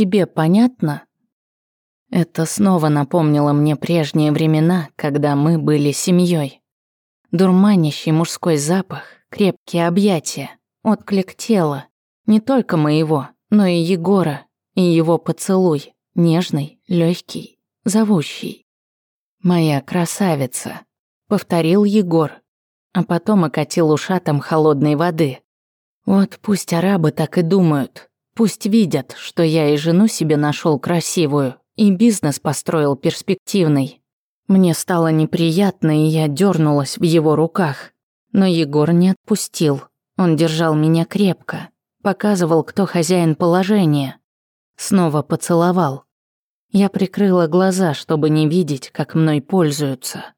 тебе понятно?» Это снова напомнило мне прежние времена, когда мы были семьей. Дурманящий мужской запах, крепкие объятия, отклик тела, не только моего, но и Егора, и его поцелуй, нежный, легкий, зовущий. «Моя красавица», — повторил Егор, а потом окатил ушатом холодной воды. «Вот пусть арабы так и думают, Пусть видят, что я и жену себе нашел красивую, и бизнес построил перспективный. Мне стало неприятно, и я дернулась в его руках. Но Егор не отпустил. Он держал меня крепко, показывал, кто хозяин положения. Снова поцеловал. Я прикрыла глаза, чтобы не видеть, как мной пользуются.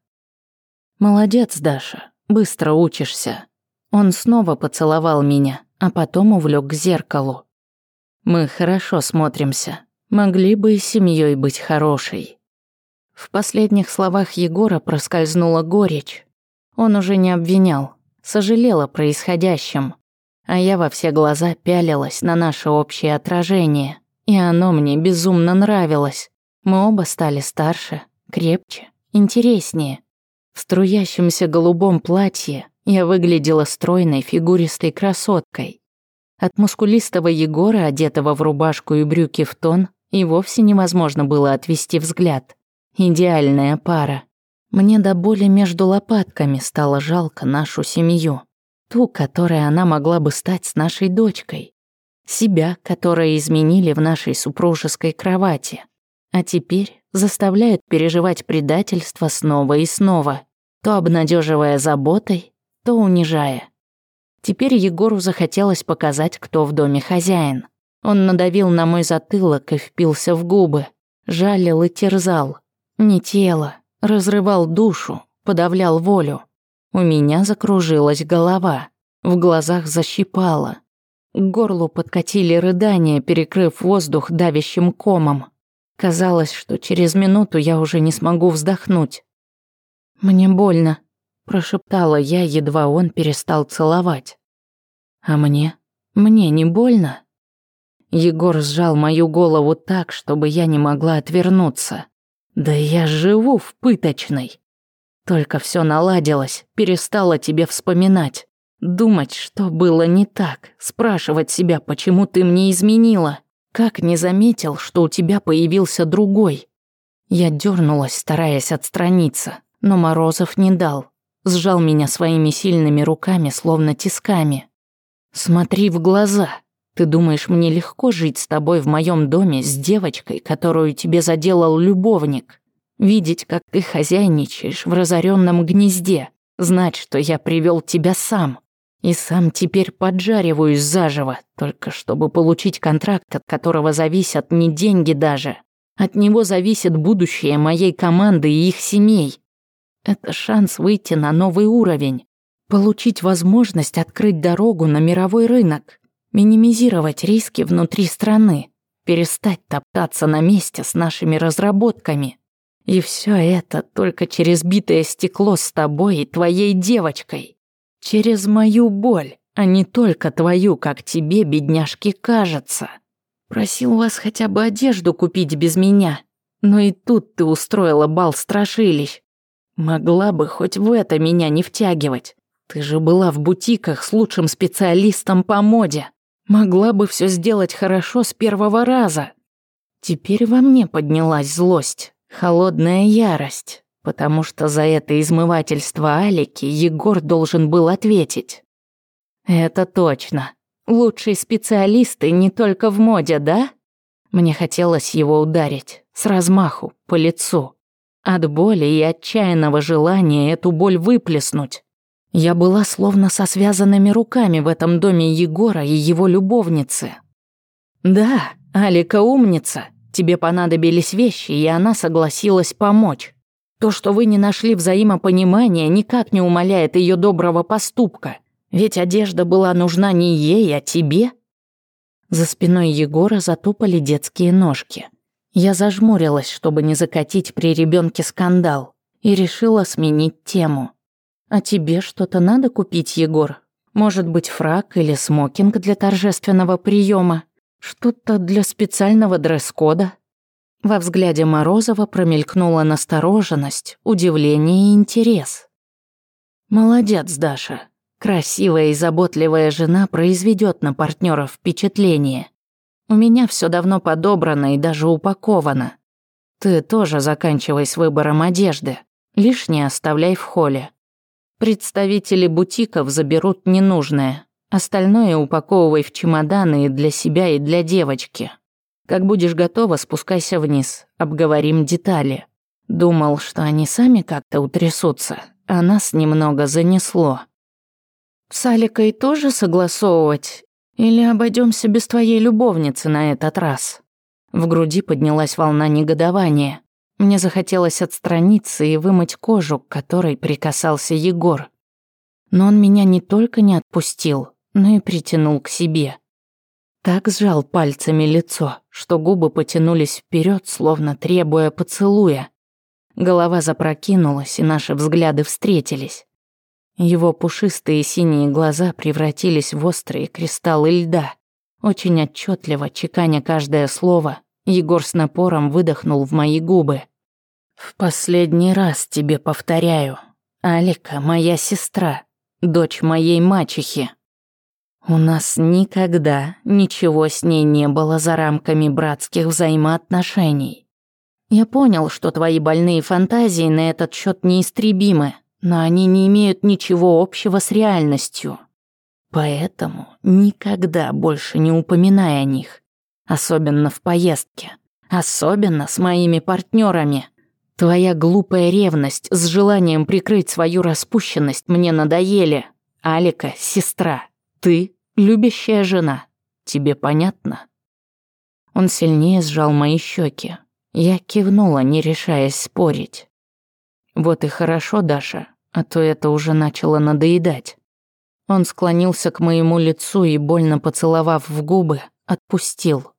«Молодец, Даша, быстро учишься». Он снова поцеловал меня, а потом увлек к зеркалу. Мы хорошо смотримся. Могли бы и семьей быть хорошей. В последних словах Егора проскользнула горечь. Он уже не обвинял, сожалел о происходящем. А я во все глаза пялилась на наше общее отражение. И оно мне безумно нравилось. Мы оба стали старше, крепче, интереснее. В струящемся голубом платье я выглядела стройной фигуристой красоткой. От мускулистого Егора, одетого в рубашку и брюки в тон, и вовсе невозможно было отвести взгляд. Идеальная пара. Мне до боли между лопатками стало жалко нашу семью. Ту, которой она могла бы стать с нашей дочкой. Себя, которая изменили в нашей супружеской кровати. А теперь заставляют переживать предательство снова и снова, то обнадеживая заботой, то унижая. Теперь Егору захотелось показать, кто в доме хозяин. Он надавил на мой затылок и впился в губы. Жалил и терзал. Не тело. Разрывал душу, подавлял волю. У меня закружилась голова. В глазах защипало. К горлу подкатили рыдания, перекрыв воздух давящим комом. Казалось, что через минуту я уже не смогу вздохнуть. «Мне больно», – прошептала я, едва он перестал целовать. А мне? Мне не больно? Егор сжал мою голову так, чтобы я не могла отвернуться. Да я живу в пыточной. Только все наладилось, перестала тебе вспоминать. Думать, что было не так, спрашивать себя, почему ты мне изменила. Как не заметил, что у тебя появился другой? Я дернулась, стараясь отстраниться, но Морозов не дал. Сжал меня своими сильными руками, словно тисками. Смотри в глаза. Ты думаешь, мне легко жить с тобой в моем доме с девочкой, которую тебе заделал любовник? Видеть, как ты хозяйничаешь в разоренном гнезде, знать, что я привел тебя сам. И сам теперь поджариваюсь заживо, только чтобы получить контракт, от которого зависят не деньги даже. От него зависит будущее моей команды и их семей. Это шанс выйти на новый уровень. Получить возможность открыть дорогу на мировой рынок, минимизировать риски внутри страны, перестать топтаться на месте с нашими разработками. И все это только через битое стекло с тобой и твоей девочкой. Через мою боль, а не только твою, как тебе, бедняжке, кажется. Просил вас хотя бы одежду купить без меня, но и тут ты устроила бал страшилищ. Могла бы хоть в это меня не втягивать. Ты же была в бутиках с лучшим специалистом по моде. Могла бы все сделать хорошо с первого раза. Теперь во мне поднялась злость, холодная ярость, потому что за это измывательство Алики Егор должен был ответить. Это точно. Лучшие специалисты не только в моде, да? Мне хотелось его ударить, с размаху, по лицу. От боли и отчаянного желания эту боль выплеснуть. Я была словно со связанными руками в этом доме Егора и его любовницы. «Да, Алика умница. Тебе понадобились вещи, и она согласилась помочь. То, что вы не нашли взаимопонимания, никак не умаляет ее доброго поступка. Ведь одежда была нужна не ей, а тебе». За спиной Егора затупали детские ножки. Я зажмурилась, чтобы не закатить при ребенке скандал, и решила сменить тему. А тебе что-то надо купить, Егор? Может быть, фрак или смокинг для торжественного приема? Что-то для специального дресс-кода?» Во взгляде Морозова промелькнула настороженность, удивление и интерес. «Молодец, Даша. Красивая и заботливая жена произведет на партнеров впечатление. У меня все давно подобрано и даже упаковано. Ты тоже заканчивай с выбором одежды. Лишнее оставляй в холле. Представители бутиков заберут ненужное. Остальное упаковывай в чемоданы и для себя, и для девочки. Как будешь готова, спускайся вниз. Обговорим детали. Думал, что они сами как-то утрясутся, а нас немного занесло. С Аликой тоже согласовывать? Или обойдемся без твоей любовницы на этот раз? В груди поднялась волна негодования. Мне захотелось отстраниться и вымыть кожу, к которой прикасался Егор. Но он меня не только не отпустил, но и притянул к себе. Так сжал пальцами лицо, что губы потянулись вперед, словно требуя поцелуя. Голова запрокинулась, и наши взгляды встретились. Его пушистые синие глаза превратились в острые кристаллы льда. Очень отчетливо, чеканя каждое слово, Егор с напором выдохнул в мои губы. В последний раз тебе повторяю. Алика моя сестра, дочь моей мачехи. У нас никогда ничего с ней не было за рамками братских взаимоотношений. Я понял, что твои больные фантазии на этот счет неистребимы, но они не имеют ничего общего с реальностью. Поэтому никогда больше не упоминай о них, особенно в поездке, особенно с моими партнерами. Твоя глупая ревность с желанием прикрыть свою распущенность мне надоели. Алика — сестра. Ты — любящая жена. Тебе понятно?» Он сильнее сжал мои щеки. Я кивнула, не решаясь спорить. «Вот и хорошо, Даша, а то это уже начало надоедать». Он склонился к моему лицу и, больно поцеловав в губы, отпустил.